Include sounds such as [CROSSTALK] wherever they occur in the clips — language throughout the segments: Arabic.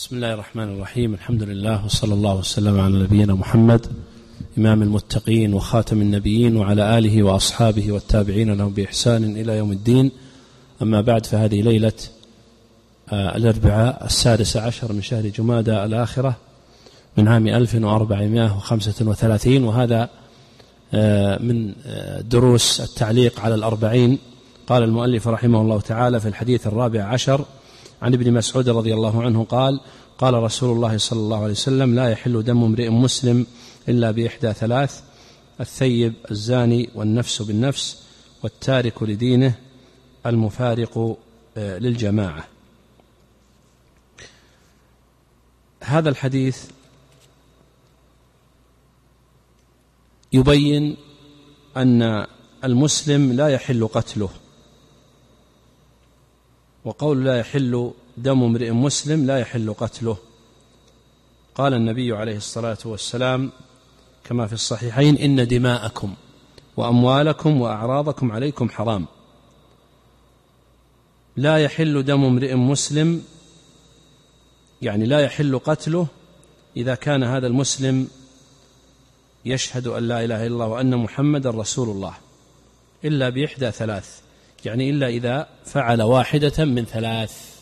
بسم الله الرحمن الرحيم. الحمد لله وصلى الله وسلم على نبينا محمد إمام المتقين وخاتم النبيين وعلى آله وأصحابه والتابعين لهم بإحسان إلى يوم الدين. أما بعد فهذه ليلة آه، الأربعاء السادسة عشر من شهر جمادى الآخرة من عام 1435 وهذا آه، من آه، دروس التعليق على الأربعين. قال المؤلف رحمه الله تعالى في الحديث الرابع عشر عن ابن مسعود رضي الله عنه قال قال رسول الله صلى الله عليه وسلم لا يحل دم امرئ مسلم إلا بإحدى ثلاث الثيب الزاني والنفس بالنفس والتارك لدينه المفارق آه، للجماعة. هذا الحديث يبين أن المسلم لا يحل قتله. وقول لا يحل دم امرئ مسلم لا يحل قتله. قال النبي عليه الصلاة والسلام كما في الصحيحين إن دماءكم وأموالكم وأعراضكم عليكم حرام. لا يحل دم امرئ مسلم يعني لا يحل قتله إذا كان هذا المسلم يشهد أن لا إله إلا الله وأن محمدا رسول الله إلا بإحدى ثلاث. يعني إلا إذا فعل واحدة من ثلاث.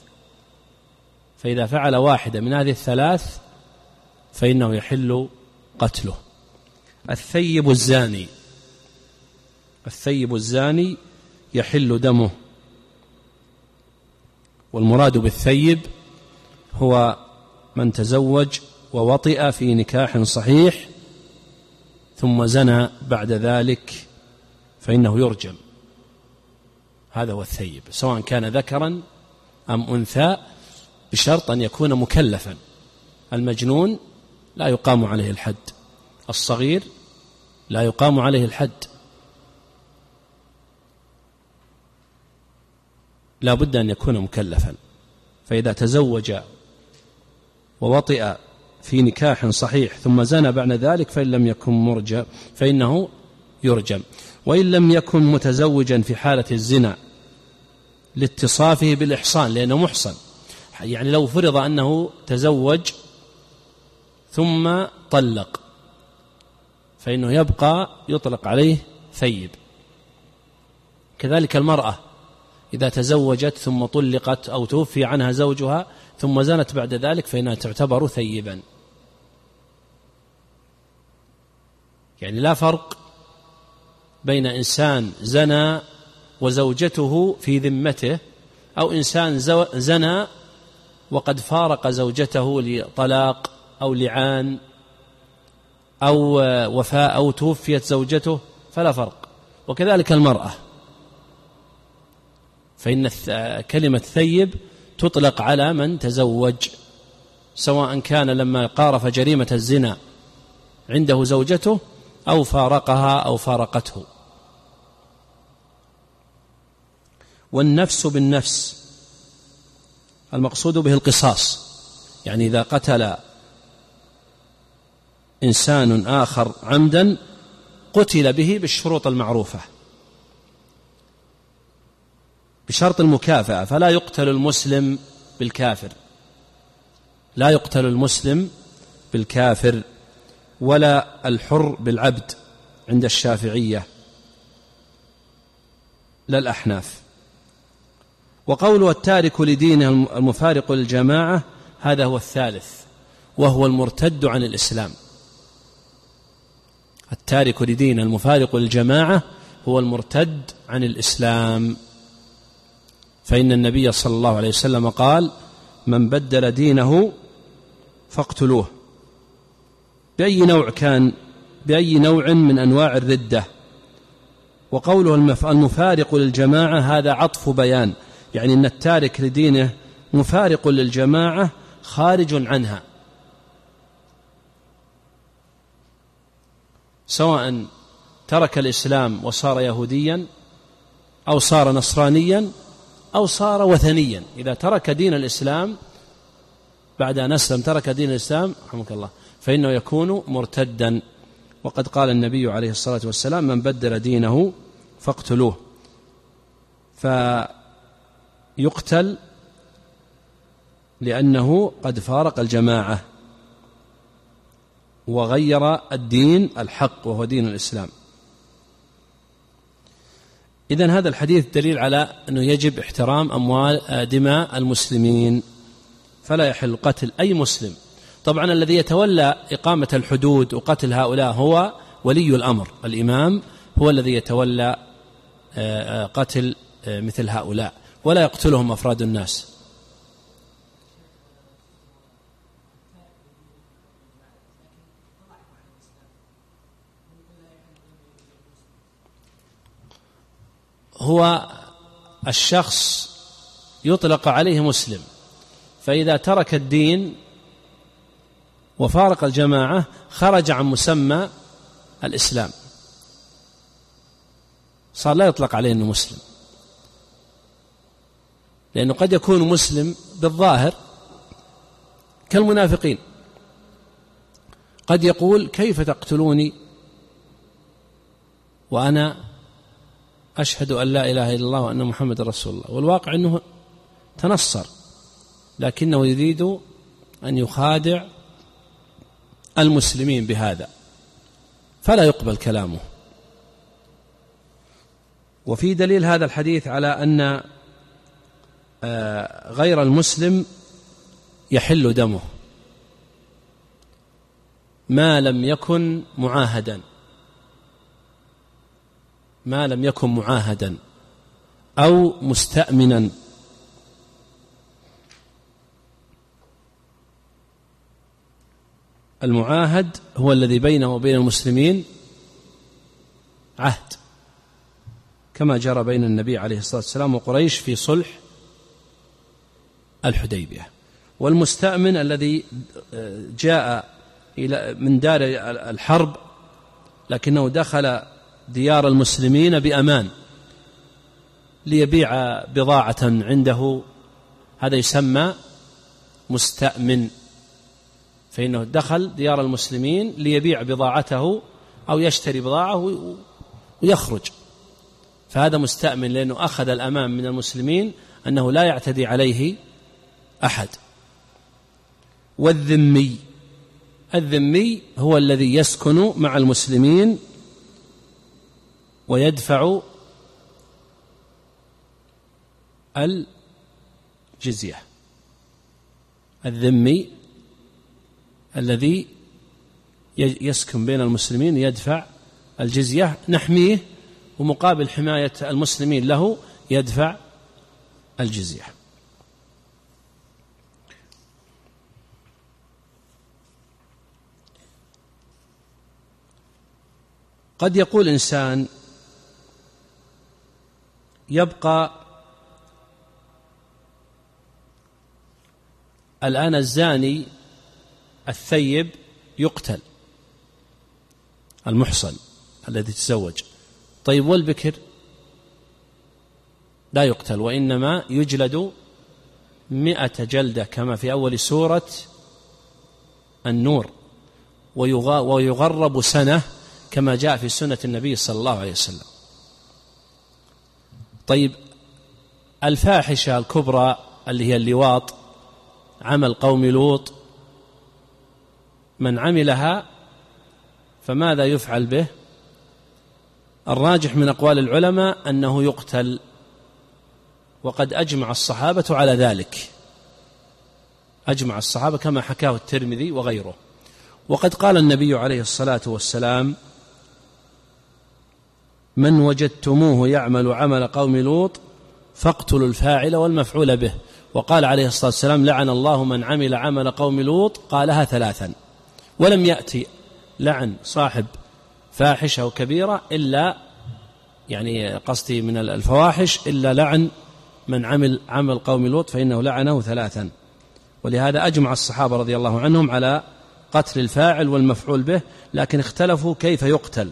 فإذا فعل واحدة من هذه الثلاث فإنه يحل قتله. الثيب الزاني الثيب الزاني يحل دمه. والمراد بالثيب هو من تزوج ووطئ في نكاح صحيح ثم زنى بعد ذلك فإنه يرجم. هذا هو الثيب سواء كان ذكرا أم أنثى بشرط أن يكون مكلفا. المجنون لا يقام عليه الحد الصغير لا يقام عليه الحد. لا بد أن يكون مكلفا. فإذا تزوج ووطئ في نكاح صحيح ثم زنى بعد ذلك فإن لم يكن مرجم فإنه يرجم. وإن لم يكن متزوجا في حالة الزنا لاتصافه بالإحصان لأنه محصن. يعني لو فرض أنه تزوج ثم طلق فإنه يبقى يطلق عليه ثيب. كذلك المرأة إذا تزوجت ثم طلقت أو توفي عنها زوجها ثم زنت بعد ذلك فإنها تعتبر ثيبا. يعني لا فرق بين إنسان زنى وزوجته في ذمته أو إنسان زنى وقد فارق زوجته لطلاق أو لعان أو وفاء أو توفيت زوجته فلا فرق. وكذلك المرأة. فإن كلمة ثيب تطلق على من تزوج سواء كان لما قارف جريمة الزنا عنده زوجته أو فارقها أو فارقته. والنفس بالنفس. المقصود به القصاص. يعني إذا قتل إنسان آخر عمدا قتل به بالشروط المعروفة. بشرط المكافأة. فلا يقتل المسلم بالكافر. لا يقتل المسلم بالكافر ولا الحر بالعبد عند الشافعية. لا الأحناف. وقوله التارك لدينه المفارق للجماعة هذا هو الثالث وهو المرتد عن الإسلام. التارك لدينه المفارق للجماعة هو المرتد عن الإسلام. فإن النبي صلى الله عليه وسلم قال من بدل دينه فاقتلوه بأي نوع كان بأي نوع من أنواع الردة؟ وقوله المفارق للجماعة هذا عطف بيان. يعني أن التارك لدينه مفارق للجماعة خارج عنها. سواء ترك الإسلام وصار يهوديا أو صار نصرانيا أو صار وثنيا. إذا ترك دين الإسلام بعد أن أسلم ترك دين الإسلام رحمك الله فإنه يكون مرتدا. وقد قال النبي عليه الصلاة والسلام من بدل دينه فاقتلوه. ف يقتل لأنه قد فارق الجماعة وغير الدين الحق وهو دين الإسلام. إذا هذا الحديث دليل على أنه يجب احترام أموال دماء المسلمين فلا يحل قتل أي مسلم. طبعا الذي يتولى إقامة الحدود وقتل هؤلاء هو ولي الأمر الإمام هو الذي يتولى آه، آه، قتل آه، مثل هؤلاء. ولا يقتلهم أفراد الناس. هو الشخص يطلق عليه مسلم فإذا ترك الدين وفارق الجماعة خرج عن مسمى الإسلام. صار لا يطلق عليه أنه مسلم. لأنه قد يكون مسلم بالظاهر كالمنافقين. قد يقول كيف تقتلوني وأنا أشهد أن لا إله إلا الله وأن محمد رسول الله؟ والواقع أنه تنصر لكنه يريد أن يخادع المسلمين بهذا فلا يقبل كلامه. وفي دليل هذا الحديث على أن غير المسلم يحل دمه. ما لم يكن معاهدا. ما لم يكن معاهدا. أو مستأمنا. المعاهد هو الذي بينه وبين المسلمين عهد. كما جرى بين النبي عليه الصلاة والسلام وقريش في صلح الحديبية. والمستأمن الذي جاء إلى من دار الحرب لكنه دخل ديار المسلمين بأمان ليبيع بضاعة عنده. هذا يسمى مستأمن فإنه دخل ديار المسلمين ليبيع بضاعته أو يشتري بضاعة ويخرج. فهذا مستأمن لأنه أخذ الأمان من المسلمين أنه لا يعتدي عليه أحد. والذمي. الذمي هو الذي يسكن مع المسلمين ويدفع الجزية. الذمي الذي يسكن بين المسلمين يدفع الجزية. نحميه ومقابل حماية المسلمين له يدفع الجزية. قد يقول إنسان يبقى الآن الزاني الثيب يقتل المحصن الذي تزوج. طيب والبكر؟ لا يقتل وإنما يجلد مئة جلدة كما في أول سورة النور ويغرب سنة كما جاء في سنة النبي صلى الله عليه وسلم. طيب الفاحشة الكبرى اللي هي اللواط عمل قوم لوط من عملها فماذا يفعل به؟ الراجح من أقوال العلماء أنه يقتل وقد أجمع الصحابة على ذلك. أجمع الصحابة كما حكاه الترمذي وغيره. وقد قال النبي عليه الصلاة والسلام من وجدتموه يعمل عمل قوم لوط فاقتلوا الفاعل والمفعول به. وقال عليه الصلاة والسلام لعن الله من عمل عمل قوم لوط قالها ثلاثا. ولم يأتي لعن صاحب فاحشة أو كبيرة إلا يعني قصدي من الفواحش إلا لعن من عمل عمل قوم لوط فإنه لعنه ثلاثا. ولهذا أجمع الصحابة رضي الله عنهم على قتل الفاعل والمفعول به لكن اختلفوا كيف يقتل.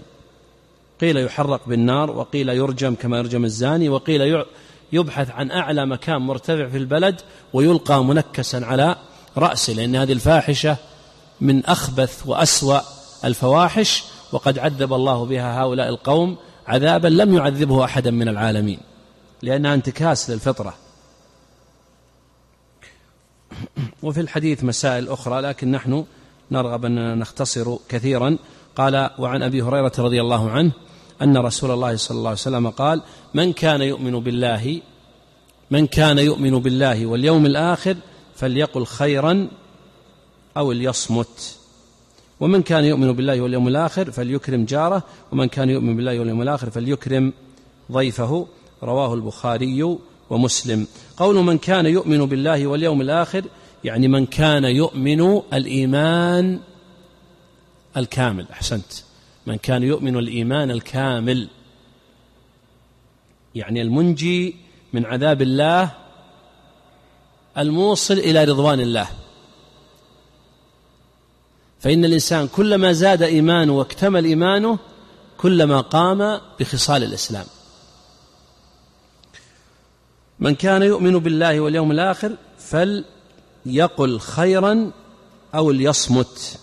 قيل يحرق بالنار وقيل يرجم كما يرجم الزاني وقيل يبحث عن أعلى مكان مرتفع في البلد ويلقى منكسا على رأسه لأن هذه الفاحشة من أخبث وأسوأ الفواحش وقد عذب الله بها هؤلاء القوم عذابا لم يعذبه أحدا من العالمين لأنها انتكاس للفطرة. وفي الحديث مسائل أخرى لكن نحن نرغب أن نختصر كثيرا. قال وعن أبي هريرة رضي الله عنه أن رسول الله صلى الله عليه وسلم قال من كان يؤمن بالله من كان يؤمن بالله واليوم الآخر فليقل خيرا أو ليصمت. ومن كان يؤمن بالله واليوم الآخر فليكرم جاره ومن كان يؤمن بالله واليوم الآخر فليكرم ضيفه. رواه البخاري ومسلم. قول من كان يؤمن بالله واليوم الآخر يعني من كان يؤمن الإيمان الكامل. أحسنت. من كان يؤمن الإيمان الكامل يعني المنجي من عذاب الله الموصل إلى رضوان الله. فإن الإنسان كلما زاد إيمانه واكتمل إيمانه كلما قام بخصال الإسلام. من كان يؤمن بالله واليوم الآخر فليقل خيرا أو ليصمت.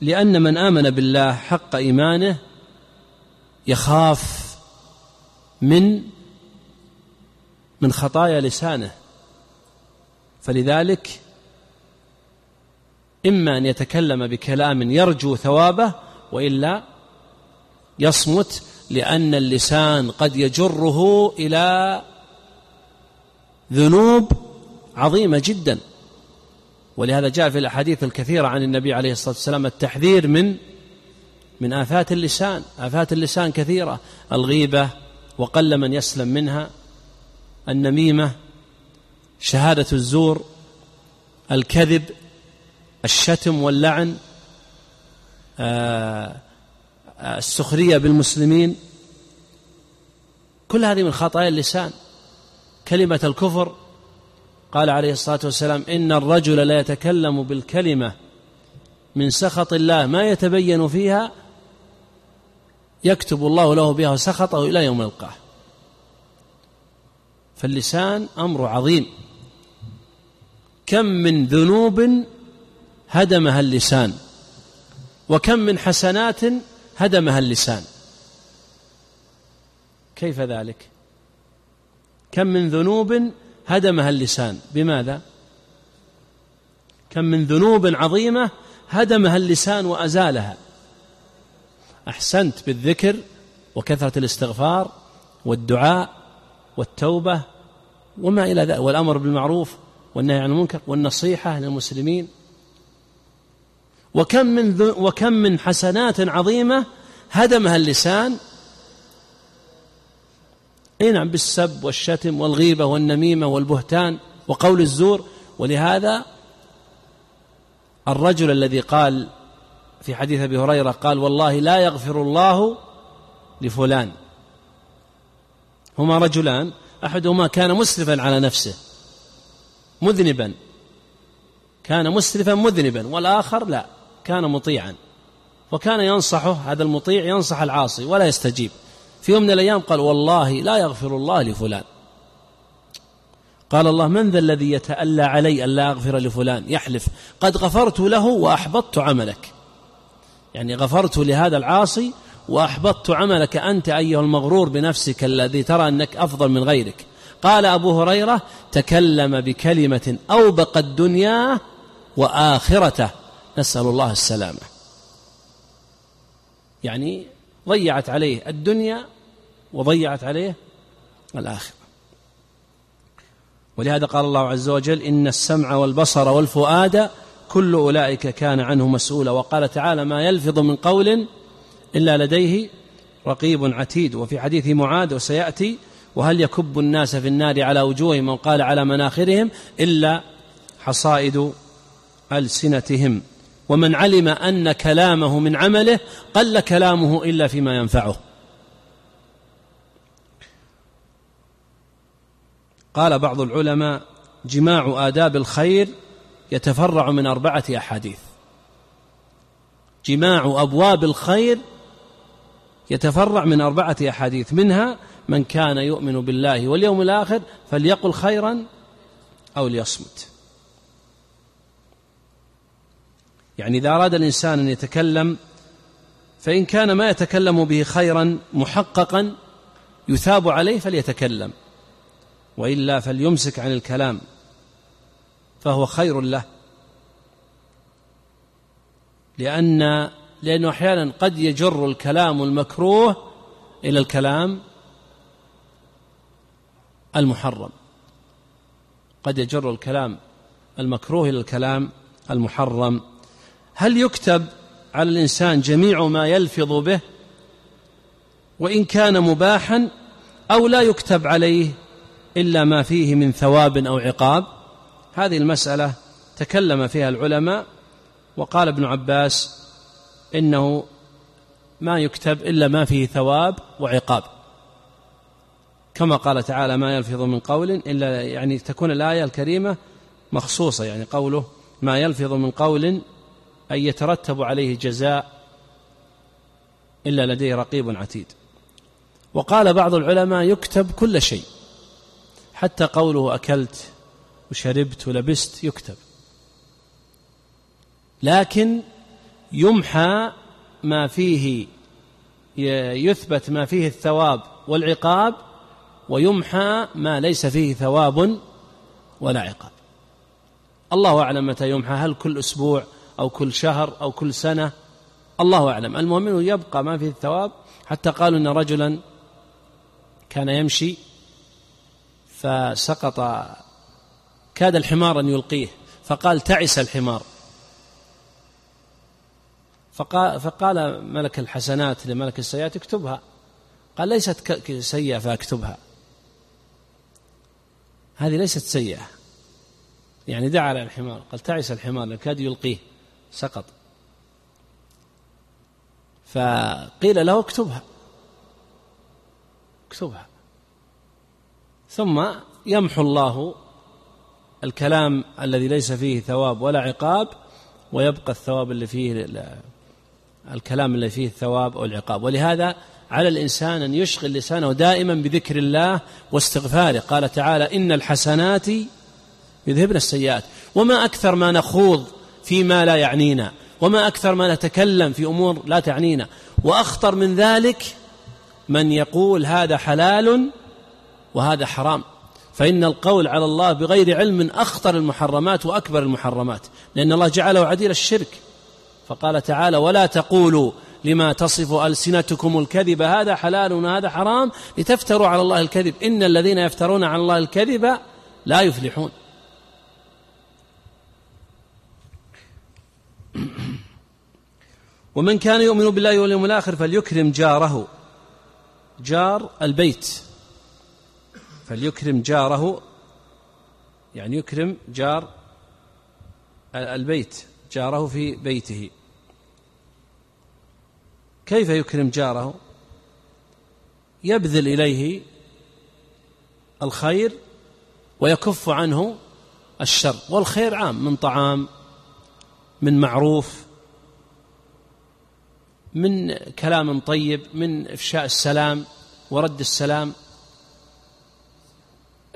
لأن من آمن بالله حق إيمانه يخاف من من خطايا لسانه. فلذلك إما أن يتكلم بكلام يرجو ثوابه وإلا يصمت لأن اللسان قد يجره إلى ذنوب عظيمة جدا. ولهذا جاء في الأحاديث الكثيرة عن النبي عليه الصلاة والسلام التحذير من من آفات اللسان آفات اللسان كثيرة الغيبة وقل من يسلم منها النميمة شهادة الزور الكذب الشتم واللعن آه، السخرية بالمسلمين. كل هذه من خطايا اللسان. كلمة الكفر قال عليه الصلاة والسلام إن الرجل لا يتكلم بالكلمة من سخط الله ما يتبين فيها؟ يكتب الله له بها سخطه إلى يوم يلقاه فاللسان أمر عظيم. كم من ذنوب هدمها اللسان وكم من حسنات هدمها اللسان. كيف ذلك؟ كم من ذنوب هدمها اللسان. بماذا؟ كم من ذنوب عظيمة هدمها اللسان وأزالها. أحسنت بالذكر وكثرة الاستغفار والدعاء والتوبة وما إلى ذلك والأمر بالمعروف والنهي عن المنكر والنصيحة للمسلمين. وكم من وكم من حسنات عظيمة هدمها اللسان اي نعم بالسب والشتم والغيبة والنميمة والبهتان وقول الزور. ولهذا الرجل الذي قال في حديث أبي هريرة قال والله لا يغفر الله لفلان. هما رجلان أحدهما كان مسرفا على نفسه مذنبا. كان مسرفا مذنبا والآخر لا كان مطيعا. وكان ينصحه هذا المطيع ينصح العاصي ولا يستجيب. في يوم من الأيام قال والله لا يغفر الله لفلان. قال الله من ذا الذي يتألى علي ألا أغفر لفلان؟ يحلف. قد غفرت له وأحبطت عملك. يعني غفرت لهذا العاصي وأحبطت عملك أنت أيها المغرور بنفسك الذي ترى أنك أفضل من غيرك. قال أبو هريرة تكلم بكلمة أوبقت دنياه وآخرته. نسأل الله السلامة. يعني ضيعت عليه الدنيا وضيعت عليه الآخرة. ولهذا قال الله عز وجل إن السمع والبصر والفؤاد كل أولئك كان عنه مسؤولا. وقال تعالى ما يلفظ من قول إلا لديه رقيب عتيد. وفي حديث معاذ وسيأتي وهل يكب الناس في النار على وجوههم وقال على مناخرهم إلا حصائد ألسنتهم. ومن علم أن كلامه من عمله قل كلامه إلا فيما ينفعه. قال بعض العلماء جماع آداب الخير يتفرع من أربعة أحاديث. جماع أبواب الخير يتفرع من أربعة أحاديث منها من كان يؤمن بالله واليوم الآخر فليقل خيرا أو ليصمت. يعني إذا أراد الإنسان أن يتكلم فإن كان ما يتكلم به خيرا محققا يثاب عليه فليتكلم. وإلا فليمسك عن الكلام فهو خير له. لأن لأنه أحيانا قد يجر الكلام المكروه إلى الكلام المحرم. قد يجر الكلام المكروه إلى الكلام المحرم. هل يكتب على الإنسان جميع ما يلفظ به وإن كان مباحا أو لا يكتب عليه إلا ما فيه من ثواب أو عقاب؟ هذه المسألة تكلم فيها العلماء وقال ابن عباس إنه ما يكتب إلا ما فيه ثواب وعقاب. كما قال تعالى ما يلفظ من قول إلا يعني تكون الآية الكريمة مخصوصة يعني قوله ما يلفظ من قول أن يترتب عليه جزاء إلا لديه رقيب عتيد. وقال بعض العلماء يكتب كل شيء حتى قوله أكلت وشربت ولبست يكتب. لكن يمحى ما فيه يثبت ما فيه الثواب والعقاب ويمحى ما ليس فيه ثواب ولا عقاب. الله أعلم متى يمحى هل كل أسبوع أو كل شهر أو كل سنة. الله أعلم. المهم انه يبقى ما فيه الثواب حتى قالوا إن رجلا كان يمشي فسقط كاد الحمار أن يلقيه. فقال تعس الحمار. فقال, فقال ملك الحسنات لملك السيئات اكتبها. قال ليست سيئة فاكتبها. هذه ليست سيئة. يعني دعا على الحمار. قال تعس الحمار كاد يلقيه. سقط. فقيل له اكتبها. اكتبها. ثم يمحو الله الكلام الذي ليس فيه ثواب ولا عقاب ويبقى الثواب اللي فيه الكلام الذي فيه الثواب أو العقاب. ولهذا على الإنسان أن يشغل لسانه دائما بذكر الله واستغفاره. قال تعالى إن الحسنات يذهبن السيئات. وما أكثر ما نخوض فيما لا يعنينا وما أكثر ما نتكلم في أمور لا تعنينا. وأخطر من ذلك من يقول هذا حلال وهذا حرام. فإن القول على الله بغير علم من أخطر المحرمات وأكبر المحرمات لأن الله جعله عديل الشرك. فقال تعالى ولا تقولوا لما تصف ألسنتكم الكذب هذا حلال وهذا حرام لتفتروا على الله الكذب. إن الذين يفترون على الله الكذب لا يفلحون. [COUGHS] ومن كان يؤمن بالله واليوم الآخر فليكرم جاره. جار البيت. فليكرم جاره. يعني يكرم جار البيت. جاره في بيته. كيف يكرم جاره؟ يبذل إليه الخير ويكف عنه الشر. والخير عام من طعام من معروف من كلام طيب من إفشاء السلام ورد السلام.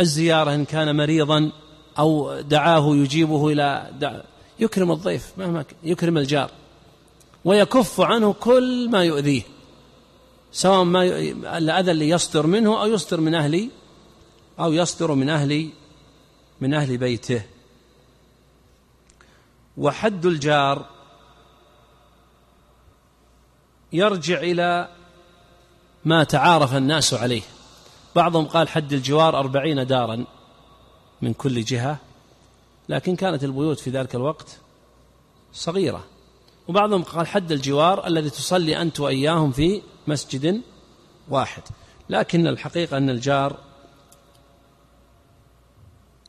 الزيارة إن كان مريضا أو دعاه يجيبه إلى يكرم الضيف مهما يكرم الجار. ويكف عنه كل ما يؤذيه سواء ما الأذى اللي يصدر منه أو يصدر من أهل أو يصدر من أهل من أهل بيته. وحد الجار يرجع إلى ما تعارف الناس عليه. بعضهم قال حد الجوار أربعين دارا من كل جهة لكن كانت البيوت في ذلك الوقت صغيرة. وبعضهم قال حد الجوار الذي تصلي أنت وإياهم في مسجد واحد. لكن الحقيقة أن الجار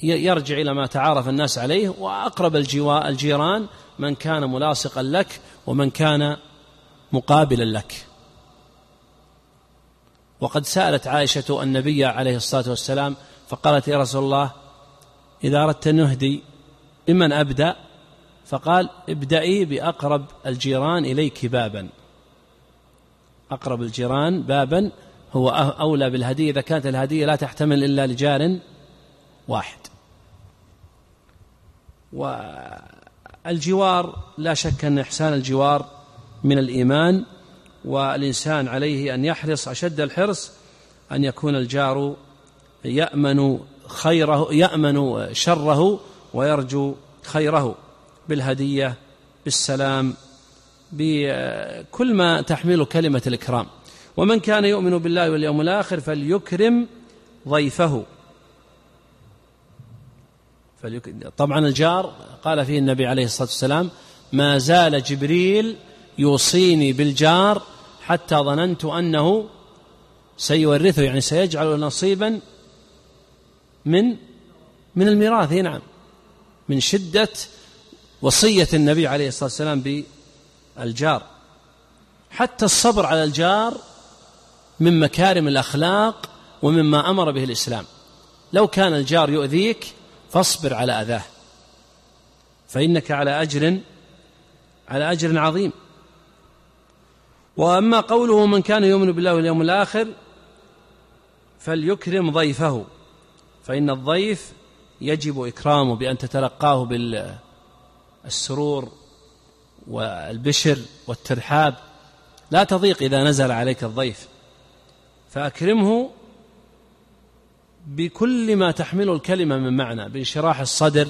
يرجع إلى ما تعارف الناس عليه وأقرب الجيران من كان ملاصقا لك ومن كان مقابلا لك. وقد سألت عائشة النبي عليه الصلاة والسلام فقالت يا رسول الله إذا أردت أن نهدي بمن أبدأ؟ فقال ابدأي بأقرب الجيران إليك بابا. أقرب الجيران بابا هو أولى بالهدية إذا كانت الهدية لا تحتمل إلا لجار واحد. والجوار لا شك أن إحسان الجوار من الإيمان والإنسان عليه أن يحرص أشد الحرص أن يكون الجار يأمن خيره يأمن شره ويرجو خيره بالهدية بالسلام بكل ما تحمل كلمة الإكرام. ومن كان يؤمن بالله واليوم الآخر فليكرم ضيفه. طبعا الجار قال فيه النبي عليه الصلاة والسلام ما زال جبريل يوصيني بالجار حتى ظننت أنه سيورثه. يعني سيجعل نصيبا من من الميراث. نعم. من شدة وصية النبي عليه الصلاة والسلام بالجار. حتى الصبر على الجار من مكارم الأخلاق ومما أمر به الإسلام. لو كان الجار يؤذيك فاصبر على أذاه. فإنك على أجر على أجر عظيم. وأما قوله من كان يؤمن بالله واليوم الآخر فليكرم ضيفه. فإن الضيف يجب إكرامه بأن تتلقاه بالسرور والبشر والترحاب. لا تضيق إذا نزل عليك الضيف. فأكرمه بكل ما تحمله الكلمة من معنى بانشراح الصدر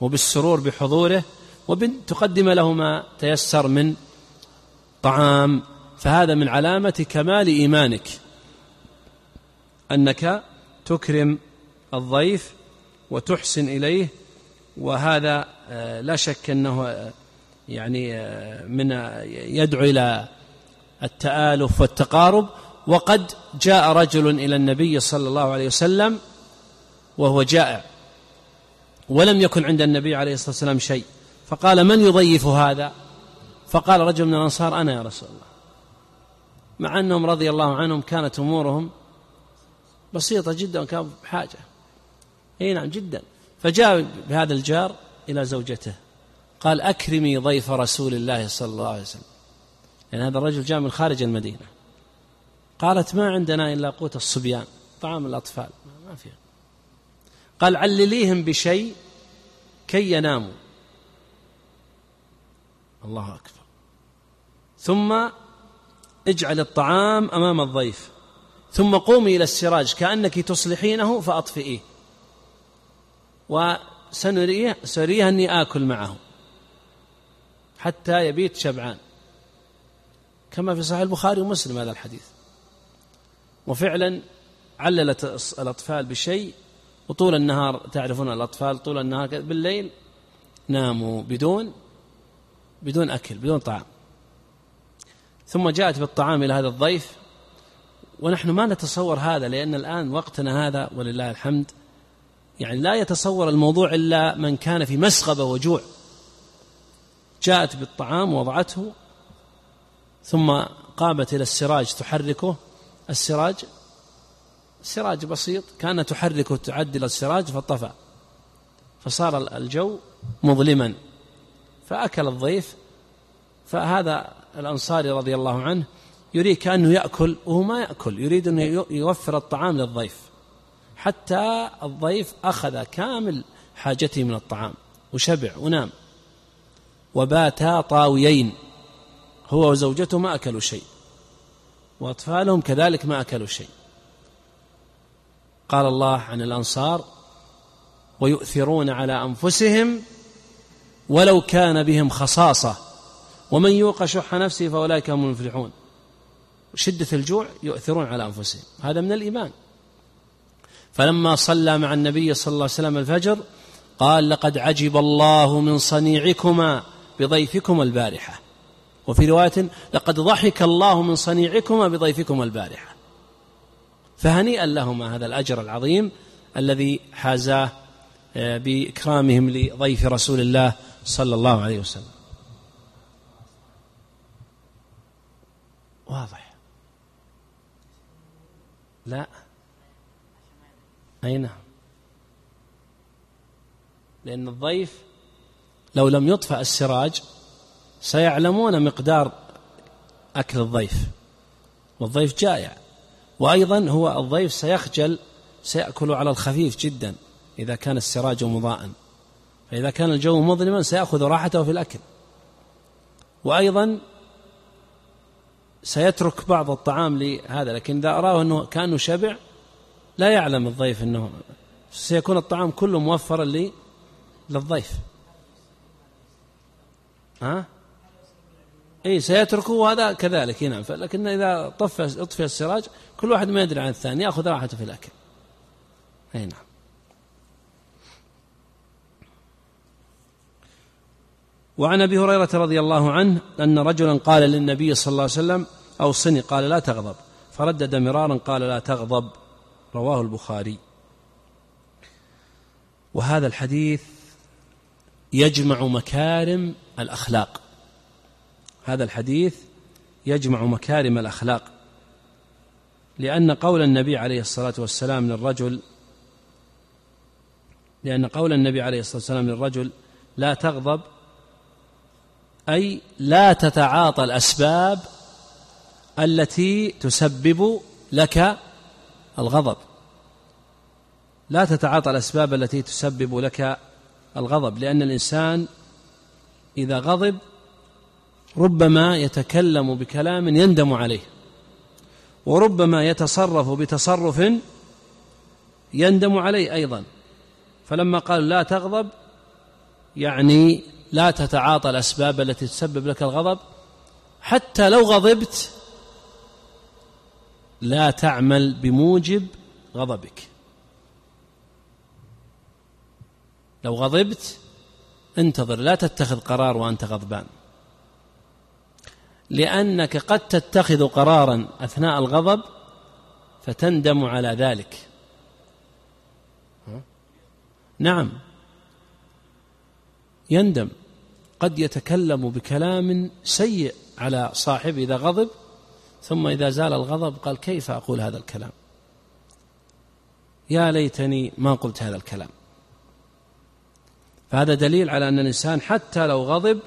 وبالسرور بحضوره وتقدم له ما تيسر من طعام. فهذا من علامة كمال إيمانك أنك تكرم الضيف وتحسن إليه. وهذا آه، لا شك أنه آه، يعني آه، من يدعو إلى التآلف والتقارب. وقد جاء رجل إلى النبي صلى الله عليه وسلم وهو جائع ولم يكن عند النبي عليه الصلاة والسلام شيء. فقال من يضيف هذا؟ فقال رجل من الأنصار أنا يا رسول الله. مع أنهم رضي الله عنهم كانت أمورهم بسيطة جدا وكانوا بحاجة إي نعم جدا. فجاء بهذا الجار إلى زوجته قال أكرمي ضيف رسول الله صلى الله عليه وسلم. لأن يعني هذا الرجل جاء من خارج المدينة. قالت ما عندنا إلا قوت الصبيان طعام الأطفال ما فيها قال علليهم بشيء كي يناموا. الله أكبر. ثم اجعل الطعام أمام الضيف. ثم قومي إلى السراج كأنك تصلحينه فأطفئيه. وسنريه سريه أني آكل معه. حتى يبيت شبعان. كما في صحيح البخاري ومسلم هذا الحديث. وفعلا عللت الأطفال بشيء وطول النهار تعرفون الأطفال طول النهار بالليل ناموا بدون بدون أكل بدون طعام. ثم جاءت بالطعام إلى هذا الضيف ونحن ما نتصور هذا لأن الآن وقتنا هذا ولله الحمد. يعني لا يتصور الموضوع إلا من كان في مسغبة وجوع. جاءت بالطعام ووضعته ثم قامت إلى السراج تحركه السراج سراج بسيط كان تحركه تعدل السراج فطفى فصار الجو مظلما فأكل الضيف فهذا الأنصاري رضي الله عنه يريد كأنه يأكل وهو ما يأكل يريد أن يوفر الطعام للضيف حتى الضيف أخذ كامل حاجته من الطعام وشبع ونام وباتا طاويين هو وزوجته ما أكلوا شيء. وأطفالهم كذلك ما أكلوا شيء. قال الله عن الأنصار ويؤثرون على أنفسهم ولو كان بهم خصاصة. ومن يوق شح نفسه فأولئك هم المفلحون. شدة الجوع يؤثرون على أنفسهم. هذا من الإيمان. فلما صلى مع النبي صلى الله عليه وسلم الفجر قال لقد عجب الله من صنيعكما بضيفكما البارحة. وفي رواية لقد ضحك الله من صنيعكما بضيفكما البارحة. فهنيئا لهما هذا الأجر العظيم الذي حازاه آه، بإكرامهم لضيف رسول الله صلى الله عليه وسلم. واضح. لا. أي نعم. لأن الضيف لو لم يطفأ السراج سيعلمون مقدار أكل الضيف والضيف جائع. وأيضا هو الضيف سيخجل سيأكل على الخفيف جدا إذا كان السراج مضاءً فإذا كان الجو مظلما سيأخذ راحته في الأكل. وأيضا سيترك بعض الطعام لهذا لكن إذا أراه أنه كأنه شبع لا يعلم الضيف أنه سيكون الطعام كله موفرا للضيف. ها؟ إي سيتركه وهذا كذلك. نعم لكن إذا طفى اطفي السراج كل واحد ما يدري عن الثاني يأخذ راحته في الأكل. إي نعم. وعن أبي هريرة رضي الله عنه أن رجلا قال للنبي صلى الله عليه وسلم أوصني قال لا تغضب. فردد مرارا قال لا تغضب. رواه البخاري. وهذا الحديث يجمع مكارم الأخلاق. هذا الحديث يجمع مكارم الأخلاق لأن قول النبي عليه الصلاة والسلام للرجل لأن قول النبي عليه الصلاة والسلام للرجل لا تغضب أي لا تتعاطى الأسباب التي تسبب لك الغضب. لا تتعاطى الأسباب التي تسبب لك الغضب لأن الإنسان إذا غضب ربما يتكلم بكلام يندم عليه وربما يتصرف بتصرف يندم عليه أيضا. فلما قال لا تغضب يعني لا تتعاطى الأسباب التي تسبب لك الغضب حتى لو غضبت لا تعمل بموجب غضبك. لو غضبت انتظر لا تتخذ قرار وأنت غضبان. لأنك قد تتخذ قرارا أثناء الغضب فتندم على ذلك. نعم. يندم. قد يتكلم بكلام سيء على صاحب إذا غضب ثم إذا زال الغضب قال كيف أقول هذا الكلام؟ يا ليتني ما قلت هذا الكلام. فهذا دليل على أن الإنسان حتى لو غضب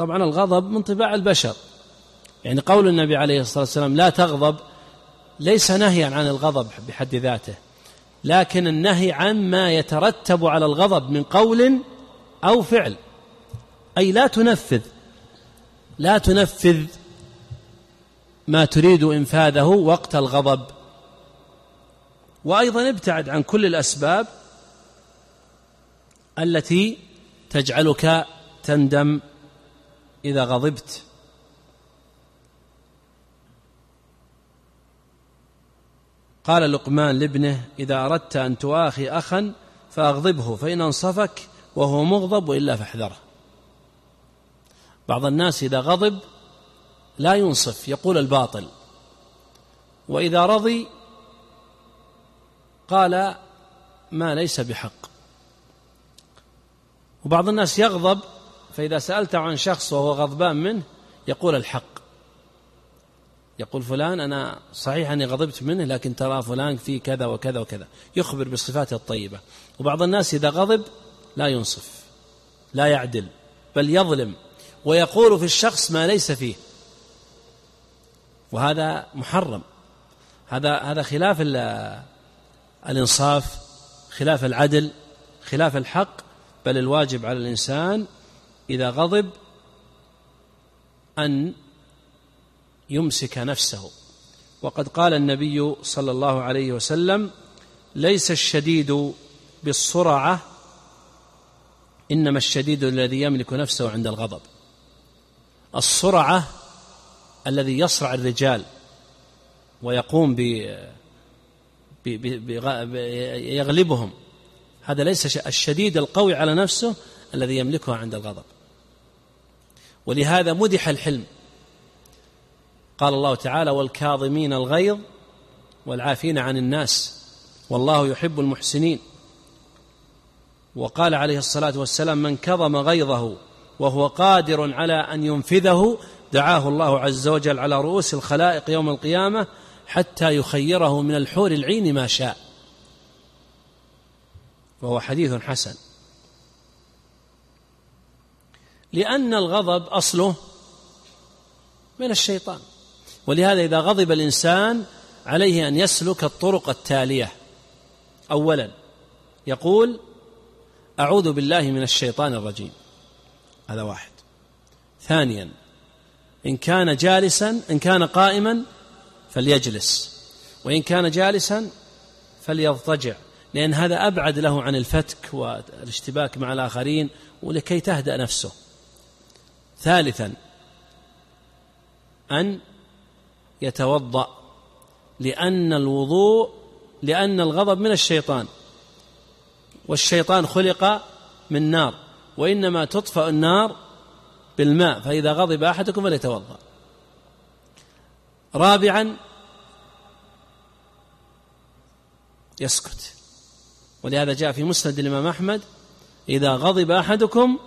طبعا الغضب من طباع البشر. يعني قول النبي عليه الصلاة والسلام لا تغضب ليس نهيا عن الغضب بحد ذاته لكن النهي عن ما يترتب على الغضب من قول أو فعل. أي لا تنفذ لا تنفذ ما تريد إنفاذه وقت الغضب. وأيضا ابتعد عن كل الأسباب التي تجعلك تندم إذا غضبت. قال لقمان لابنه إذا أردت أن تواخي أخا فأغضبه فإن أنصفك وهو مغضب والا فاحذره. بعض الناس إذا غضب لا ينصف يقول الباطل. وإذا رضي قال ما ليس بحق. وبعض الناس يغضب فإذا سألت عن شخص وهو غضبان منه يقول الحق. يقول فلان أنا صحيح أني غضبت منه لكن ترى فلان في كذا وكذا وكذا. يخبر بصفاته الطيبة. وبعض الناس إذا غضب لا ينصف لا يعدل بل يظلم ويقول في الشخص ما ليس فيه. وهذا محرم. هذا هذا خلاف الإنصاف خلاف العدل خلاف الحق. بل الواجب على الإنسان إذا غضب أن يمسك نفسه. وقد قال النبي صلى الله عليه وسلم ليس الشديد بالصرعه إنما الشديد الذي يملك نفسه عند الغضب. الصرعه الذي يصرع الرجال ويقوم ب يغلبهم. هذا ليس الشديد القوي على نفسه الذي يملكها عند الغضب. ولهذا مدح الحلم. قال الله تعالى والكاظمين الغيظ والعافين عن الناس والله يحب المحسنين. وقال عليه الصلاة والسلام من كظم غيظه وهو قادر على أن ينفذه دعاه الله عز وجل على رؤوس الخلائق يوم القيامة حتى يخيره من الحور العين ما شاء. وهو حديث حسن. لأن الغضب أصله من الشيطان. ولهذا إذا غضب الإنسان عليه أن يسلك الطرق التالية. أولا يقول أعوذ بالله من الشيطان الرجيم. هذا واحد. ثانيا إن كان جالسا إن كان قائما فليجلس. وإن كان جالسا فليضطجع. لأن هذا أبعد له عن الفتك والاشتباك مع الآخرين ولكي تهدأ نفسه. ثالثا أن يتوضأ لأن الوضوء لأن الغضب من الشيطان. والشيطان خلق من نار وإنما تطفأ النار بالماء فإذا غضب أحدكم فليتوضأ. رابعا يسكت. ولهذا جاء في مسند الإمام أحمد إذا غضب أحدكم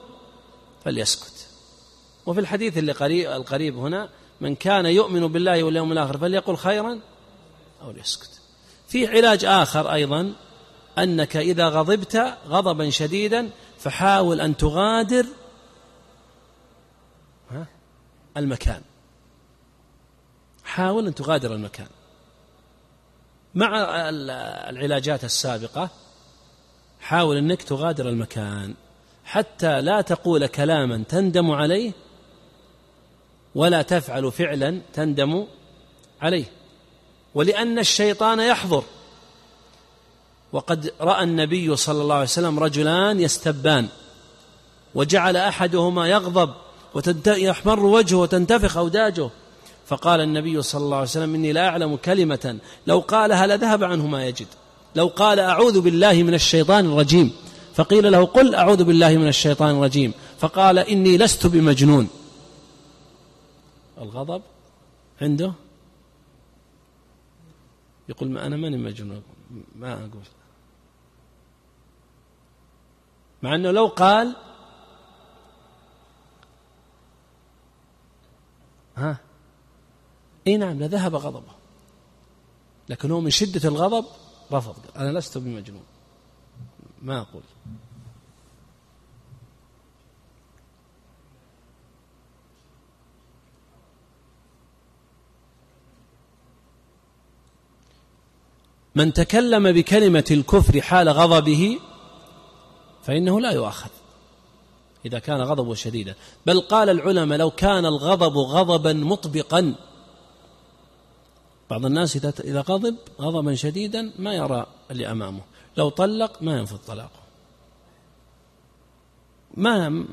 فليسكت. وفي الحديث اللي قريب القريب هنا من كان يؤمن بالله واليوم الآخر فليقل خيرا أو ليسكت. في علاج آخر أيضا أنك إذا غضبت غضبا شديدا فحاول أن تغادر المكان. حاول أن تغادر المكان. مع العلاجات السابقة حاول أنك تغادر المكان. حتى لا تقول كلاما تندم عليه ولا تفعل فعلا تندم عليه. ولأن الشيطان يحضر. وقد رأى النبي صلى الله عليه وسلم رجلان يستبان. وجعل أحدهما يغضب ويحمر وجهه وتنتفخ أوداجه. فقال النبي صلى الله عليه وسلم إني لا أعلم كلمة. لو قالها لذهب عنه ما يجد. لو قال أعوذ بالله من الشيطان الرجيم. فقيل له قل أعوذ بالله من الشيطان الرجيم. فقال إني لست بمجنون. الغضب عنده؟ يقول ما أنا ماني مجنون ما أقول مع أنه لو قال ها؟ إي نعم لذهب غضبه. لكن هو من شدة الغضب رفض. أنا لست بمجنون. ما أقول. من تكلم بكلمة الكفر حال غضبه فإنه لا يؤاخذ إذا كان غضبه شديدا. بل قال العلماء لو كان الغضب غضبا مطبقا بعض الناس إذا إذا غضب غضبا شديدا ما يرى اللي أمامه. لو طلق ما ينفذ طلاقه. ما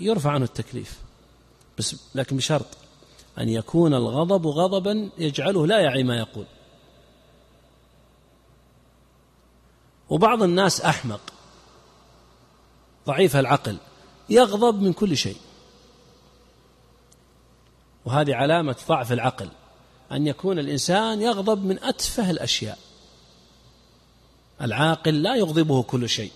يرفع عنه التكليف. بس لكن بشرط أن يكون الغضب غضبا يجعله لا يعي ما يقول. وبعض الناس أحمق. ضعيف العقل. يغضب من كل شيء. وهذه علامة ضعف العقل. أن يكون الإنسان يغضب من أتفه الأشياء. العاقل لا يغضبه كل شيء.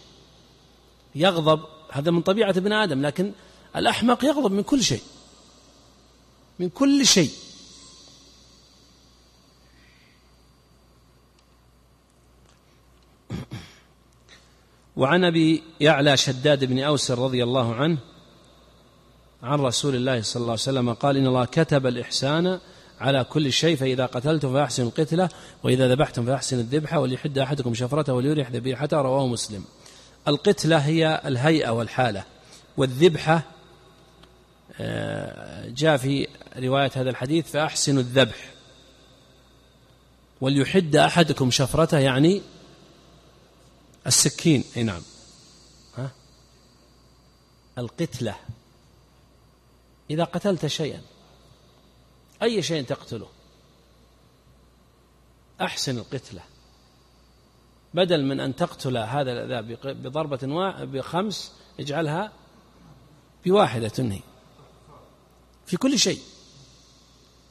يغضب هذا من طبيعة ابن آدم لكن الأحمق يغضب من كل شيء. من كل شيء. وعن أبي يعلى شداد بن أوس رضي الله عنه عن رسول الله صلى الله عليه وسلم قال إن الله كتب الإحسان على كل شيء فإذا قتلتم فأحسنوا القتلة وإذا ذبحتم فأحسنوا الذبحة وليحد أحدكم شفرته وليريح ذبيحته رواه مسلم. القتلة هي الهيئة والحالة والذبحة آه، جاء في رواية هذا الحديث فأحسنوا الذبح. وليحد أحدكم شفرته يعني السكين أي نعم. ها؟ القتلة. إذا قتلت شيئا أي شيء تقتله. أحسن القتلة. بدل من أن تقتل هذا الأذى بضربة بخمس اجعلها بواحدة تنهي في كل شيء.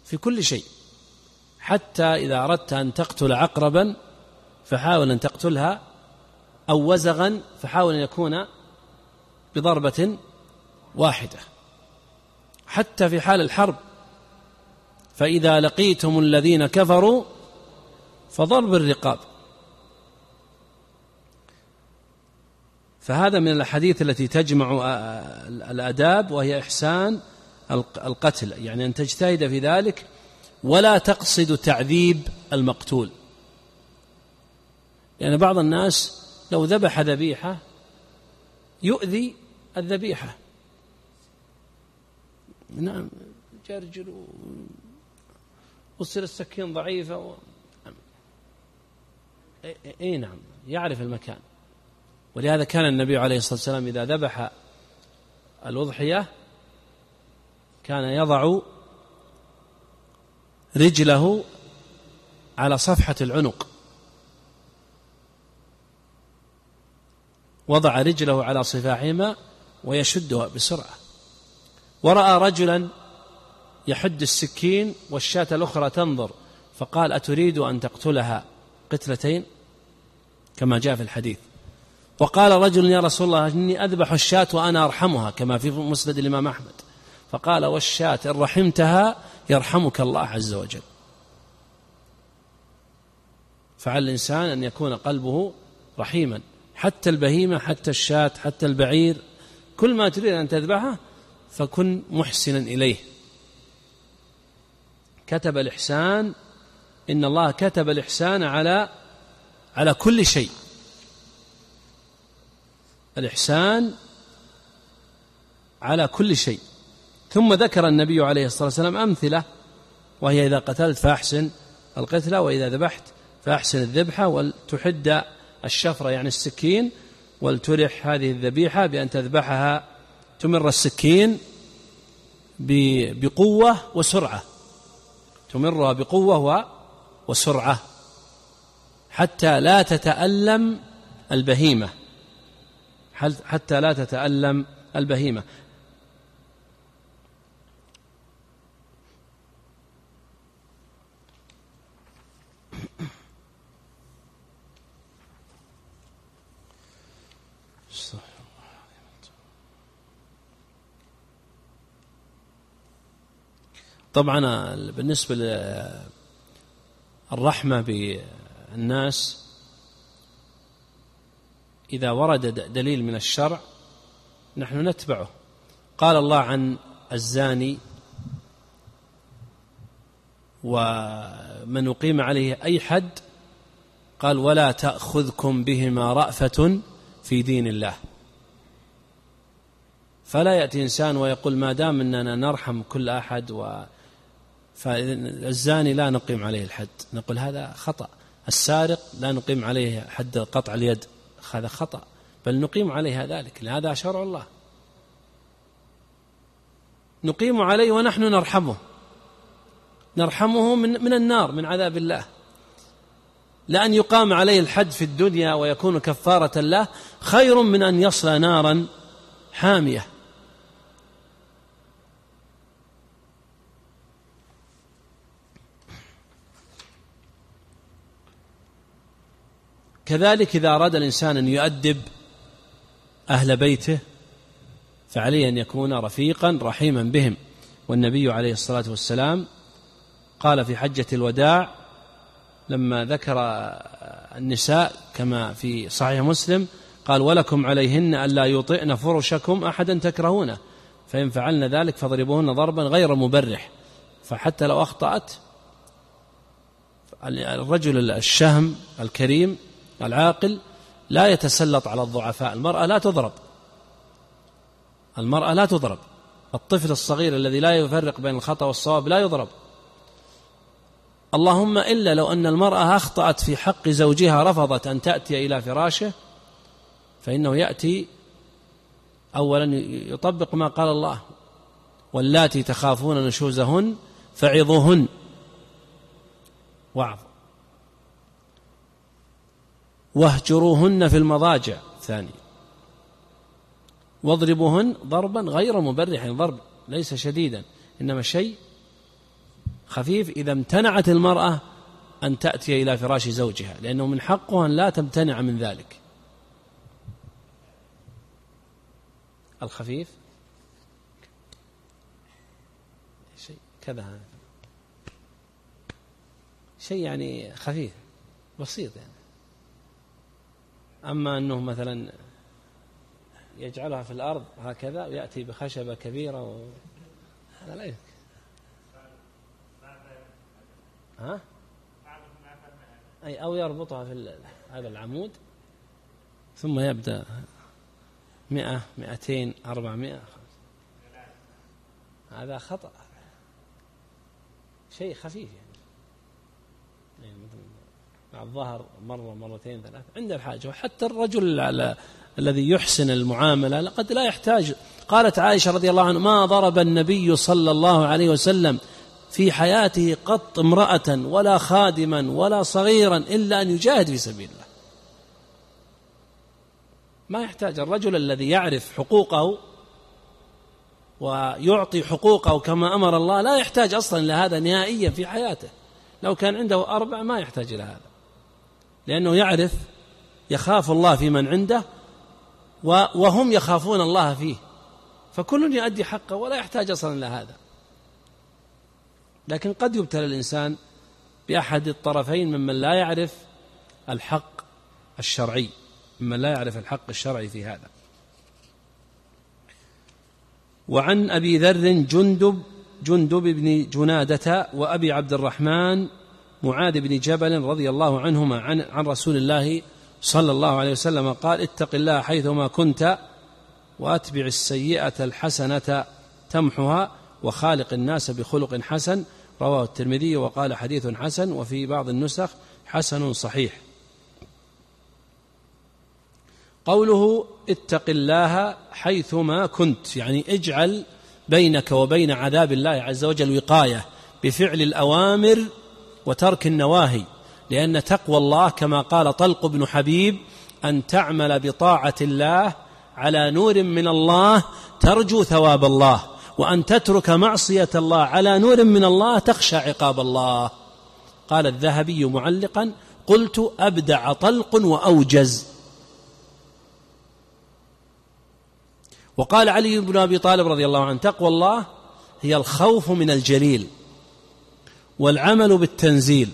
في كل شيء. حتى إذا أردت أن تقتل عقربا فحاول أن تقتلها أو وزغا فحاول أن يكون بضربة واحدة. حتى في حال الحرب فإذا لقيتم الذين كفروا فضرب الرقاب. فهذا من الأحاديث التي تجمع الآداب وهي إحسان القتل. يعني أن تجتهد في ذلك ولا تقصد تعذيب المقتول. يعني بعض الناس لو ذبح ذبيحة يؤذي الذبيحة. نعم جرجر وتصير السكين ضعيفة و... إي نعم يعرف المكان. ولهذا كان النبي عليه الصلاة والسلام إذا ذبح الأضحية كان يضع رجله على صفحة العنق. وضع رجله على صفاحهما ويشدها بسرعة. ورأى رجلا يحد السكين والشاة الأخرى تنظر فقال أتريد أن تقتلها؟ قتلتين كما جاء في الحديث. وقال رجل يا رسول الله إني أذبح الشاة وأنا أرحمها كما في مسند الإمام أحمد. فقال والشاة إن رحمتها يرحمك الله عز وجل. فعلى الإنسان أن يكون قلبه رحيما. حتى البهيمة حتى الشاة حتى البعير كل ما تريد أن تذبحه فكن محسنا إليه. كتب الإحسان إن الله كتب الإحسان على على كل شيء. الإحسان على كل شيء. ثم ذكر النبي عليه الصلاة والسلام أمثلة وهي إذا قتلت فأحسن القتلة وإذا ذبحت فأحسن الذبحة ولتحد الشفرة يعني السكين ولترح هذه الذبيحة بأن تذبحها تمر السكين بقوة وسرعة. تمرها بقوة وسرعة. حتى لا تتألم البهيمة. حتى لا تتألم البهيمة. طبعا بالنسبة للرحمة بالناس إذا ورد دليل من الشرع نحن نتبعه. قال الله عن الزاني ومن أقيم عليه أي حد قال ولا تأخذكم بهما رأفة في دين الله. فلا يأتي إنسان ويقول ما دام أننا نرحم كل أحد و فالزاني لا نقيم عليه الحد. نقول هذا خطأ. السارق لا نقيم عليه حد قطع اليد. هذا خطأ. بل نقيم عليها ذلك هذا شرع الله. نقيم عليه ونحن نرحمه. نرحمه من من النار من عذاب الله. لأن يقام عليه الحد في الدنيا ويكون كفارة له خير من أن يصل نارا حامية. كذلك إذا أراد الإنسان أن يؤدب أهل بيته فعليه أن يكون رفيقا رحيما بهم. والنبي عليه الصلاة والسلام قال في حجة الوداع لما ذكر النساء كما في صحيح مسلم قال ولكم عليهن ألا يطئن فرشكم أحدا تكرهونه فإن فعلن ذلك فاضربوهن ضربا غير مبرح. فحتى لو أخطأت الرجل الشهم الكريم العاقل لا يتسلط على الضعفاء. المرأة لا تضرب. المرأة لا تضرب. الطفل الصغير الذي لا يفرق بين الخطأ والصواب لا يضرب. اللهم إلا لو أن المرأة أخطأت في حق زوجها رفضت أن تأتي إلى فراشه فإنه يأتي أولا يطبق ما قال الله واللاتي تخافون نشوزهن فعظوهن. وعظ واهجروهن في المضاجع. ثاني. واضربوهن ضربا غير مبرح ضرب ليس شديدا إنما شيء خفيف. إذا امتنعت المرأة أن تأتي إلى فراش زوجها لأنه من حقها أن لا تمتنع من ذلك. الخفيف. شيء كذا. شيء يعني خفيف بسيط يعني. أما أنه مثلا يجعلها في الأرض هكذا ويأتي بخشبة كبيرة و... هذا لا يمكن. ها؟ أي أو يربطها في هذا العمود ثم يبدأ مئة مئتين أربعمائة هذا خطأ. شيء خفيف يعني, يعني مع الظهر مرة مرتين ثلاث عند الحاجة. وحتى الرجل الذي يحسن المعاملة قد لا يحتاج. قالت عائشة رضي الله عنها ما ضرب النبي صلى الله عليه وسلم في حياته قط امرأة ولا خادما ولا صغيرا إلا أن يجاهد في سبيل الله. ما يحتاج. الرجل الذي يعرف حقوقه ويعطي حقوقه كما أمر الله لا يحتاج أصلا إلى هذا نهائيا في حياته. لو كان عنده أربع ما يحتاج إلى هذا. لأنه يعرف يخاف الله في من عنده وهم يخافون الله فيه. فكل يؤدي حقه ولا يحتاج أصلا إلى هذا. لكن قد يبتلى الإنسان بأحد الطرفين ممن لا يعرف الحق الشرعي ممن لا يعرف الحق الشرعي في هذا. وعن أبي ذر جندب جندب بن جنادة وأبي عبد الرحمن معاذ بن جبل رضي الله عنهما عن عن رسول الله صلى الله عليه وسلم قال اتق الله حيثما كنت وأتبع السيئة الحسنة تمحها وخالق الناس بخلق حسن. رواه الترمذي وقال حديث حسن وفي بعض النسخ حسن صحيح. قوله اتق الله حيثما كنت يعني اجعل بينك وبين عذاب الله عز وجل وقاية بفعل الأوامر وترك النواهي لأن تقوى الله كما قال طلق بن حبيب أن تعمل بطاعة الله على نور من الله ترجو ثواب الله وأن تترك معصية الله على نور من الله تخشى عقاب الله. قال الذهبي معلقا قلت أبدع طلق وأوجز. وقال علي بن أبي طالب رضي الله عنه تقوى الله هي الخوف من الجليل. والعمل بالتنزيل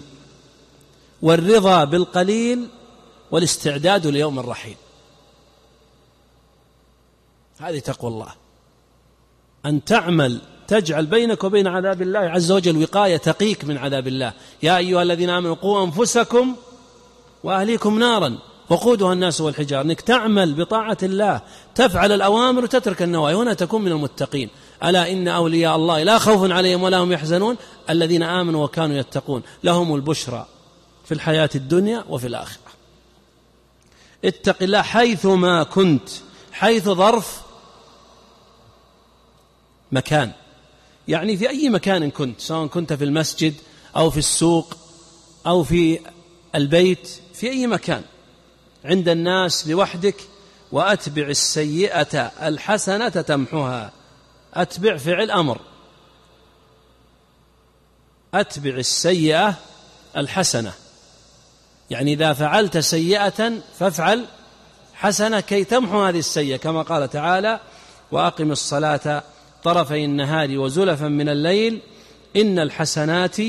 والرضا بالقليل والاستعداد ليوم الرحيل. هذه تقوى الله. أن تعمل تجعل بينك وبين عذاب الله عز وجل وقاية تقيك من عذاب الله. يا أيها الذين آمنوا قوا أنفسكم وأهليكم نارا وقودها الناس والحجار إنك تعمل بطاعة الله تفعل الأوامر وتترك النواهي هنا تكون من المتقين. ألا إن أولياء الله لا خوف عليهم ولا هم يحزنون؟ الذين آمنوا وكانوا يتقون. لهم البشرى في الحياة الدنيا وفي الآخرة. اتق الله حيثما كنت حيث ظرف مكان. يعني في أي مكان كنت سواء كنت في المسجد أو في السوق أو في البيت في أي مكان. عند الناس لوحدك وأتبع السيئة الحسنة تمحها أتبع فعل أمر. أتبع السيئة الحسنة. يعني إذا فعلت سيئة فافعل حسنة كي تمحو هذه السيئة. كما قال تعالى وأقم الصلاة طرفي النهار وزلفا من الليل إن الحسنات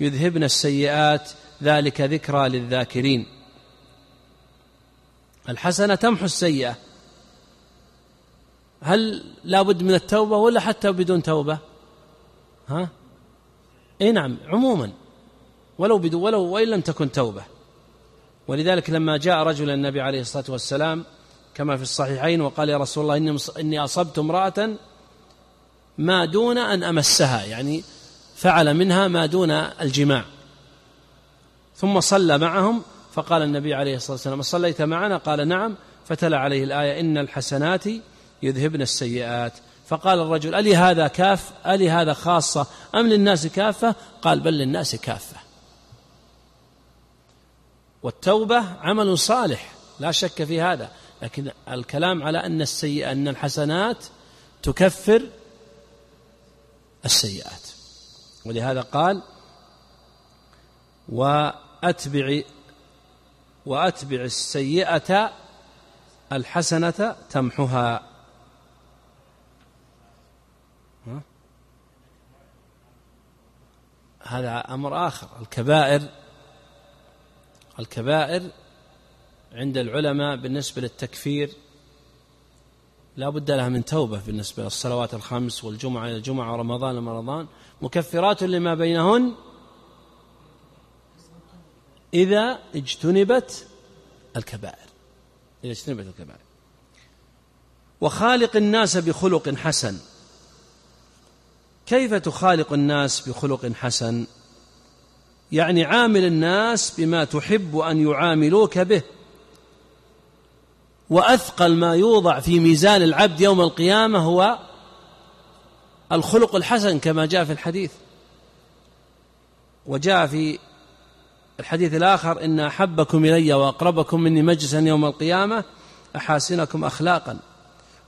يذهبن السيئات. ذلك ذكرى للذاكرين. الحسنة تمحو السيئة. هل لابد من التوبة ولا حتى بدون توبة؟ ها؟ إي نعم عموما. ولو بدون ولو وإن لم تكن توبة. ولذلك لما جاء رجل النبي عليه الصلاة والسلام كما في الصحيحين وقال يا رسول الله إني, إني أصبت امرأة ما دون أن أمسها يعني فعل منها ما دون الجماع. ثم صلى معهم فقال النبي عليه الصلاة والسلام صليت معنا؟ قال نعم. فتلا عليه الآية إن الحسنات يذهبن السيئات. فقال الرجل ألي هذا كاف؟ ألي هذا خاصة؟ أم للناس كافة؟ قال بل للناس كافة. والتوبة عمل صالح لا شك في هذا. لكن الكلام على أن السيئة أن الحسنات تكفر السيئات. ولهذا قال وأتبع وأتبع السيئة الحسنة تمحها. هذا أمر آخر. الكبائر الكبائر عند العلماء بالنسبة للتكفير لا بد لها من توبة بالنسبة للصلوات الخمس والجمعة إلى الجمعة ورمضان إلى رمضان. مكفرات لما بينهن إذا اجتنبت الكبائر. إذا اجتنبت الكبائر. وخالق الناس بخلق حسن. كيف تخالق الناس بخلق حسن؟ يعني عامل الناس بما تحب أن يعاملوك به. وأثقل ما يوضع في ميزان العبد يوم القيامة هو الخلق الحسن كما جاء في الحديث. وجاء في الحديث الآخر إن أحبكم إلي وأقربكم مني مجلسا يوم القيامة أحاسنكم أخلاقا.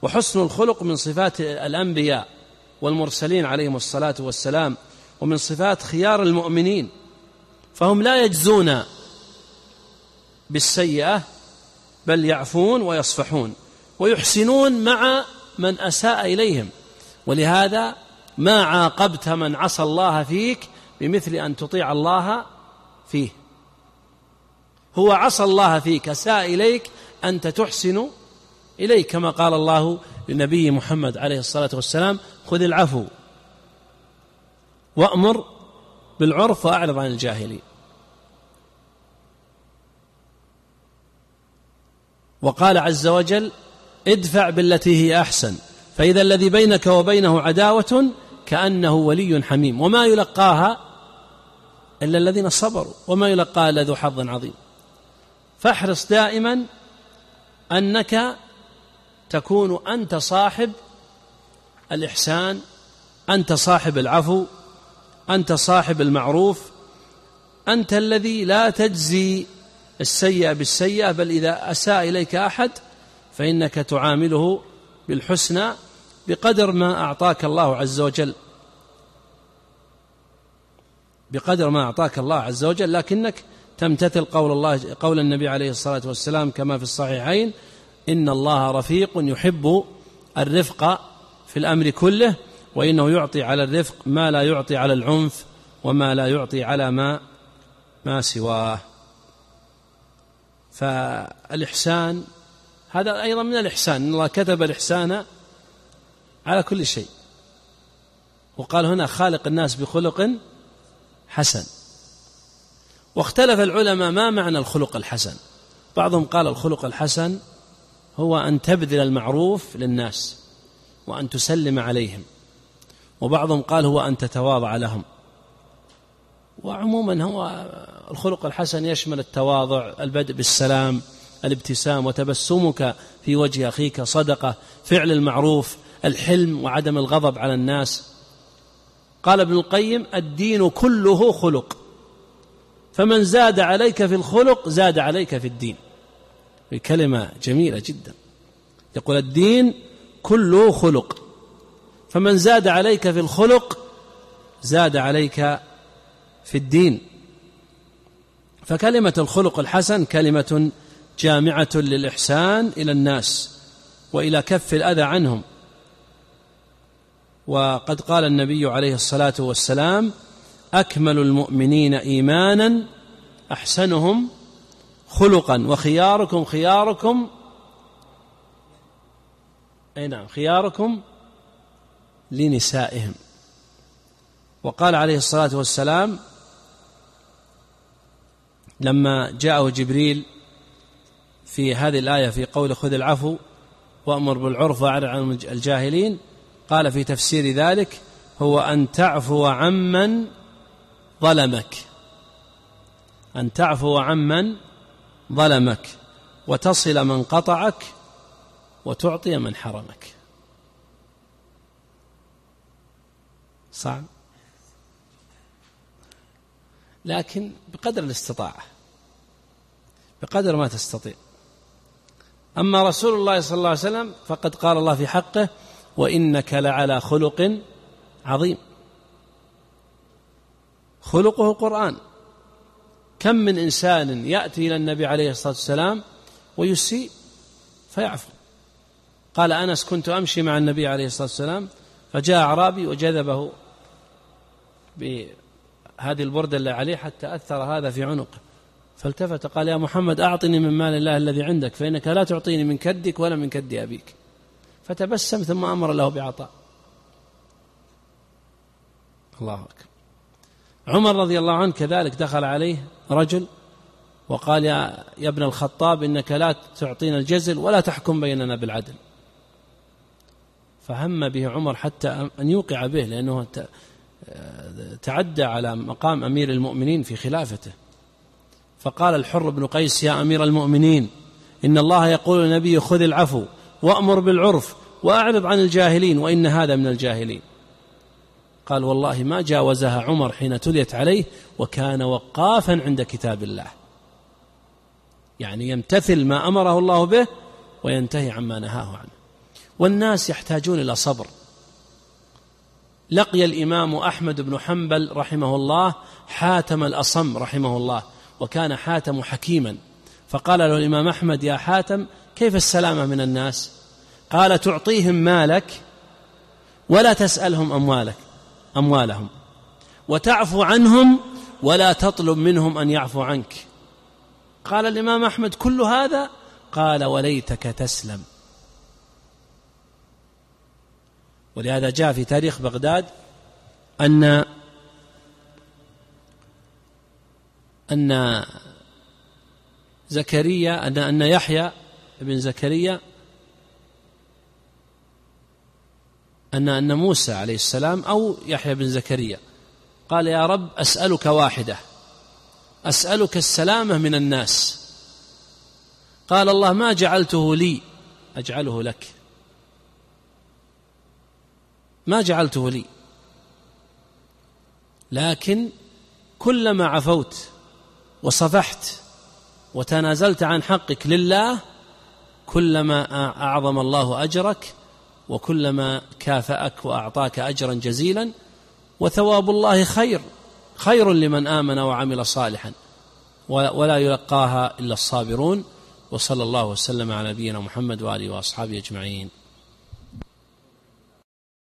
وحسن الخلق من صفات الأنبياء. والمرسلين عليهم الصلاة والسلام ومن صفات خيار المؤمنين فهم لا يجزون بالسيئة بل يعفون ويصفحون ويحسنون مع من أساء إليهم. ولهذا ما عاقبت من عصى الله فيك بمثل أن تطيع الله فيه. هو عصى الله فيك أساء إليك أنت تحسن إليه كما قال الله للنبي محمد عليه الصلاة والسلام خذ العفو. وأمر بالعرف وأعرض عن الجاهلين. وقال عز وجل ادفع بالتي هي أحسن فإذا الذي بينك وبينه عداوة كأنه ولي حميم. وما يلقاها إلا الذين صبروا وما يلقاها إلا ذو حظ عظيم. فاحرص دائما أنك تكون أنت صاحب الإحسان أنت صاحب العفو أنت صاحب المعروف أنت الذي لا تجزي السيئة بالسيئة بل إذا أساء إليك أحد فإنك تعامله بالحسنى بقدر ما أعطاك الله عز وجل. بقدر ما أعطاك الله عز وجل لكنك تمتثل قول الله قول النبي عليه الصلاة والسلام كما في الصحيحين إن الله رفيق يحب الرفق. في الأمر كله وإنه يعطي على الرفق ما لا يعطي على العنف وما لا يعطي على ما ما سواه. فالإحسان هذا أيضا من الإحسان إن الله كتب الإحسان على كل شيء. وقال هنا خالق الناس بخلق حسن. واختلف العلماء ما معنى الخلق الحسن؟ بعضهم قال الخلق الحسن هو أن تبذل المعروف للناس. وأن تسلم عليهم. وبعضهم قال هو أن تتواضع لهم. وعموما هو الخلق الحسن يشمل التواضع البدء بالسلام الابتسام وتبسمك في وجه أخيك صدقة فعل المعروف الحلم وعدم الغضب على الناس. قال ابن القيم الدين كله خلق. فمن زاد عليك في الخلق زاد عليك في الدين. كلمة جميلة جدا. يقول الدين كله خلق. فمن زاد عليك في الخلق زاد عليك في الدين. فكلمة الخلق الحسن كلمة جامعة للإحسان إلى الناس وإلى كف الأذى عنهم. وقد قال النبي عليه الصلاة والسلام أكمل المؤمنين إيمانا أحسنهم خلقا وخياركم خياركم أي نعم خياركم لنسائهم. وقال عليه الصلاة والسلام لما جاءه جبريل في هذه الآية في قول خذ العفو وأمر بالعرف وأعرض عن الجاهلين قال في تفسير ذلك هو أن تعفو عمن ظلمك. أن تعفو عمن ظلمك. وتصل من قطعك وتعطي من حرمك. صعب. لكن بقدر الاستطاعة بقدر ما تستطيع. أما رسول الله صلى الله عليه وسلم فقد قال الله في حقه وإنك لعلى خلق عظيم. خلقه قرآن. كم من إنسان يأتي إلى النبي عليه الصلاة والسلام ويسيء فيعفو. قال أنس كنت أمشي مع النبي عليه الصلاة والسلام فجاء أعرابي وجذبه بهذه البردة اللي عليه حتى أثر هذا في عنقه فالتفت قال يا محمد أعطني من مال الله الذي عندك فإنك لا تعطيني من كدك ولا من كد أبيك. فتبسم ثم أمر له بعطاء. الله أكبر. عمر رضي الله عنه كذلك دخل عليه رجل وقال يا, يا ابن الخطاب إنك لا تعطينا الجزل ولا تحكم بيننا بالعدل. فهم به عمر حتى أن يوقع به لأنه تعدى على مقام أمير المؤمنين في خلافته. فقال الحر بن قيس يا أمير المؤمنين إن الله يقول للنبي خذ العفو وأمر بالعرف وأعرض عن الجاهلين وإن هذا من الجاهلين. قال والله ما جاوزها عمر حين تليت عليه وكان وقافا عند كتاب الله. يعني يمتثل ما أمره الله به وينتهي عما نهاه عنه. والناس يحتاجون إلى صبر. لقي الإمام أحمد بن حنبل رحمه الله حاتم الأصم رحمه الله وكان حاتم حكيما. فقال له الإمام أحمد يا حاتم كيف السلامة من الناس؟ قال تعطيهم مالك ولا تسألهم أموالك أموالهم وتعفو عنهم ولا تطلب منهم أن يعفو عنك. قال الإمام أحمد كل هذا؟ قال وليتك تسلم. ولهذا جاء في تاريخ بغداد أن أن زكريا ان أن يحيى بن زكريا أن أن موسى عليه السلام أو يحيى بن زكريا. قال يا رب أسألك واحدة أسألك السلامة من الناس. قال الله ما جعلته لي أجعله لك. ما جعلته لي. لكن كلما عفوت وصفحت وتنازلت عن حقك لله كلما أعظم الله أجرك وكلما كافأك وأعطاك أجرا جزيلا وثواب الله خير خير لمن آمن وعمل صالحا. ولا يلقاها إلا الصابرون وصلى الله وسلم على نبينا محمد وآله وأصحابه أجمعين.